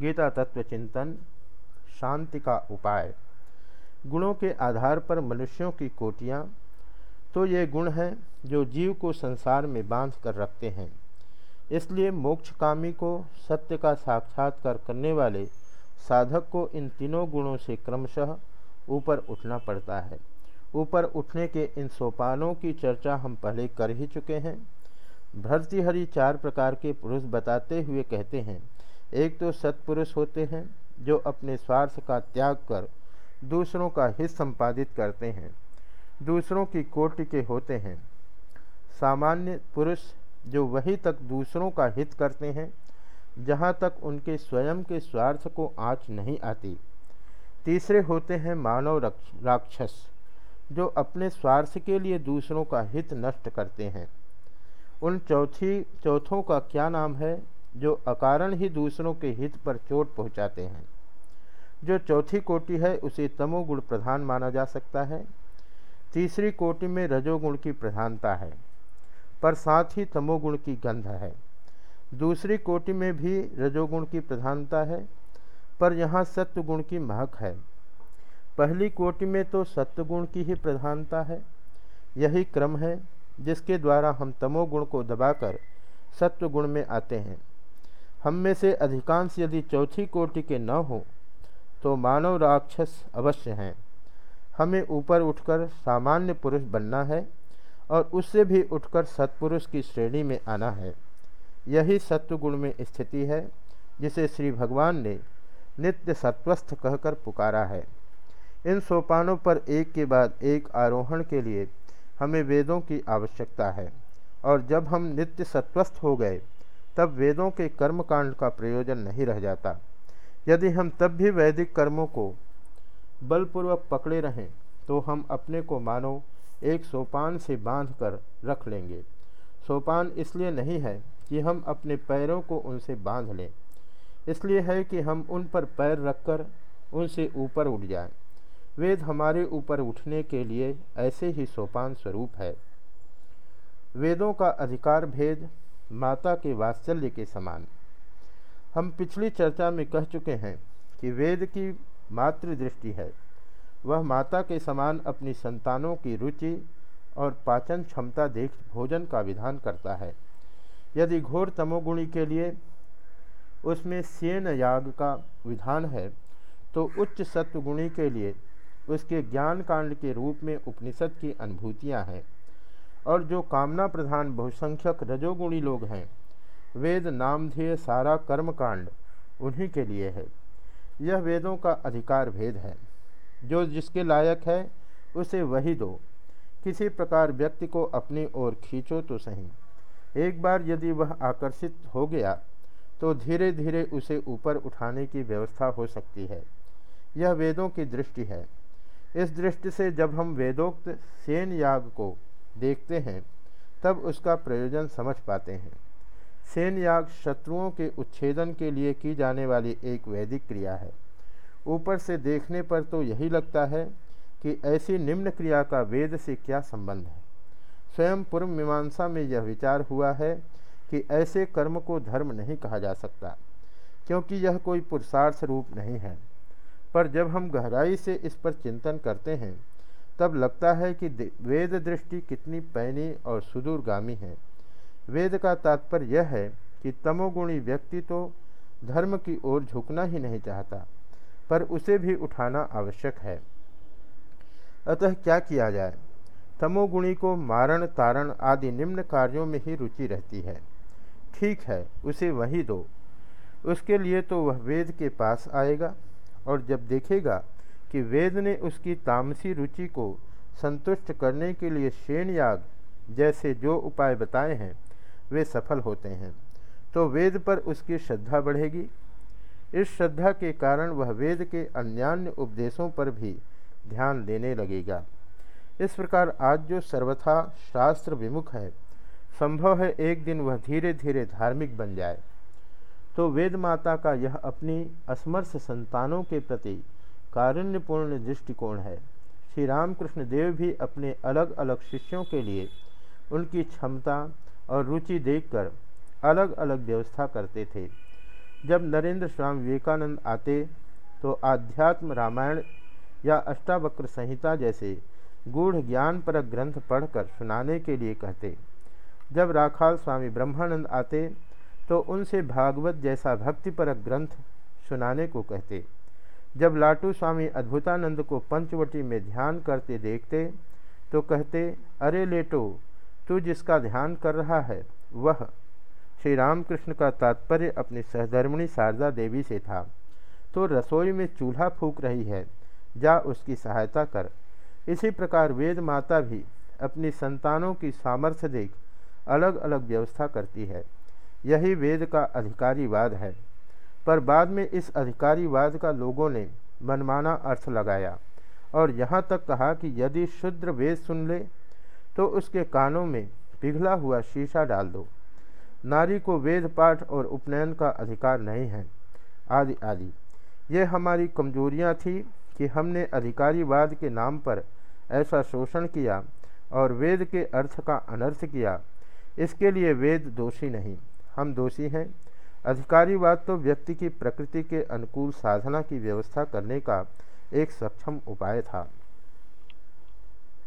गीता तत्व चिंतन शांति का उपाय। गुणों के आधार पर मनुष्यों की कोटियाँ तो ये गुण हैं जो जीव को संसार में बाँध कर रखते हैं। इसलिए मोक्षकामी को सत्य का साक्षात्कार करने वाले साधक को इन तीनों गुणों से क्रमशः ऊपर उठना पड़ता है। ऊपर उठने के इन सोपानों की चर्चा हम पहले कर ही चुके हैं। भर्तृहरि चार प्रकार के पुरुष बताते हुए कहते हैं एक तो सत्पुरुष होते हैं, जो अपने स्वार्थ का त्याग कर दूसरों का हित संपादित करते हैं, दूसरों की कोटि के होते हैं। सामान्य पुरुष जो वही तक दूसरों का हित करते हैं, जहाँ तक उनके स्वयं के स्वार्थ को आँच नहीं आती। तीसरे होते हैं मानव राक्षस, जो अपने स्वार्थ के लिए दूसरों का हित नष्ट करते हैं। उन चौथी, चौथों का क्या नाम है? जो अकारण ही दूसरों के हित पर चोट पहुंचाते हैं। जो चौथी कोटि है, उसे तमोगुण प्रधान माना जा सकता है। तीसरी कोटि में रजोगुण की प्रधानता है, पर साथ ही तमोगुण की गंध है। दूसरी कोटि में भी रजोगुण की प्रधानता है, पर यहाँ सत्वगुण की महक है। पहली कोटि में तो सत्वगुण की ही प्रधानता है, यही क्रम है जिसके द्वारा हम तमोगुण को दबाकर सत्वगुण में आते हैं। हम में से अधिकांश यदि चौथी कोटि के न हो तो मानव राक्षस अवश्य हैं। हमें ऊपर उठकर सामान्य पुरुष बनना है और उससे भी उठकर सत्पुरुष की श्रेणी में आना है। यही सत्वगुण में स्थिति है, जिसे श्री भगवान ने नित्य सत्वस्थ कहकर पुकारा है। इन सोपानों पर एक के बाद एक आरोहण के लिए हमें वेदों की आवश्यकता है और जब हम नित्य सत्वस्थ हो गए तब वेदों के कर्मकांड का प्रयोजन नहीं रह जाता। यदि हम तब भी वैदिक कर्मों को बलपूर्वक पकड़े रहें तो हम अपने को मानो एक सोपान से बाँध कर रख लेंगे। सोपान इसलिए नहीं है कि हम अपने पैरों को उनसे बाँध लें। इसलिए है कि हम उन पर पैर रखकर उनसे ऊपर उठ जाएँ। वेद हमारे ऊपर उठने के लिए ऐसे ही सोपान स्वरूप है। वेदों का अधिकार भेद माता के वात्सल्य के समान। हम पिछली चर्चा में कह चुके हैं कि वेद की मातृदृष्टि है। वह माता के समान अपनी संतानों की रुचि और पाचन क्षमता देख भोजन का विधान करता है। यदि घोर तमोगुणी के लिए उसमें सेन याग का विधान है तो उच्च सत्वगुणी के लिए उसके ज्ञान कांड के रूप में उपनिषद की अनुभूतियाँ हैं। और जो कामना प्रधान बहुसंख्यक रजोगुणी लोग हैं, वेद नामधेय सारा कर्म कांड उन्हीं के लिए है। यह वेदों का अधिकार भेद है। जो जिसके लायक है, उसे वही दो। किसी प्रकार व्यक्ति को अपनी ओर खींचो तो सही। एक बार यदि वह आकर्षित हो गया तो धीरे धीरे उसे ऊपर उठाने की व्यवस्था हो सकती है। यह वेदों की दृष्टि है। इस दृष्टि से जब हम वेदोक्त सेन याग को देखते हैं, तब उसका प्रयोजन समझ पाते हैं। सेन याग शत्रुओं के उच्छेदन के लिए की जाने वाली एक वैदिक क्रिया है। ऊपर से देखने पर तो यही लगता है कि ऐसी निम्न क्रिया का वेद से क्या संबंध है। स्वयं पूर्व मीमांसा में यह विचार हुआ है कि ऐसे कर्म को धर्म नहीं कहा जा सकता, क्योंकि यह कोई पुरुषार्थ रूप नहीं है। पर जब हम गहराई से इस पर चिंतन करते हैं तब लगता है कि वेद दृष्टि कितनी पैनी और सुदूरगामी है। वेद का तात्पर्य यह है कि तमोगुणी व्यक्ति तो धर्म की ओर झुकना ही नहीं चाहता, पर उसे भी उठाना आवश्यक है। अतः क्या किया जाए? तमोगुणी को मारण, तारण आदि निम्न कार्यों में ही रुचि रहती है। ठीक है, उसे वही दो। उसके लिए तो वह वेद के पास आएगा और जब देखेगा कि वेद ने उसकी तामसी रुचि को संतुष्ट करने के लिए शेण याग जैसे जो उपाय बताए हैं, वे सफल होते हैं। तो वेद पर उसकी श्रद्धा बढ़ेगी। इस श्रद्धा के कारण वह वेद के अन्यान्य उपदेशों पर भी ध्यान देने लगेगा। इस प्रकार आज जो सर्वथा शास्त्र विमुख है, संभव है एक दिन वह धीरे धीरे धार्मिक बन जाए। तो वेद माता का यह अपनी असमर्थ संतानों के प्रति कारुण्यपूर्ण दृष्टिकोण है। श्री रामकृष्ण देव भी अपने अलग अलग शिष्यों के लिए उनकी क्षमता और रुचि देखकर अलग अलग व्यवस्था करते थे। जब नरेंद्र स्वामी विवेकानंद आते तो आध्यात्म रामायण या अष्टावक्र संहिता जैसे गूढ़ ज्ञान पर ग्रंथ पढ़कर सुनाने के लिए कहते। जब राखाल स्वामी ब्रह्मानंद आते तो उनसे भागवत जैसा भक्ति भक्तिपरक ग्रंथ सुनाने को कहते। जब लाटू स्वामी अद्भुतानंद को पंचवटी में ध्यान करते देखते तो कहते, अरे लेटो, तू जिसका ध्यान कर रहा है, वह श्री रामकृष्ण का तात्पर्य अपनी सहधर्मिणी शारदा देवी से था। तो रसोई में चूल्हा फूक रही है, जा उसकी सहायता कर। इसी प्रकार वेद माता भी अपनी संतानों की सामर्थ्य देख अलग अलग व्यवस्था करती है। यही वेद का अधिकारीवाद है। पर बाद में इस अधिकारीवाद का लोगों ने मनमाना अर्थ लगाया और यहाँ तक कहा कि यदि शुद्र वेद सुन ले तो उसके कानों में पिघला हुआ शीशा डाल दो। नारी को वेद पाठ और उपनयन का अधिकार नहीं है। आदि आदि। ये हमारी कमजोरियाँ थी कि हमने अधिकारीवाद के नाम पर ऐसा शोषण किया और वेद के अर्थ का अनर्थ किया। इसके लिए वेद दोषी नहीं, हम दोषी हैं। अधिकारीवाद तो व्यक्ति की प्रकृति के अनुकूल साधना की व्यवस्था करने का एक सक्षम उपाय था।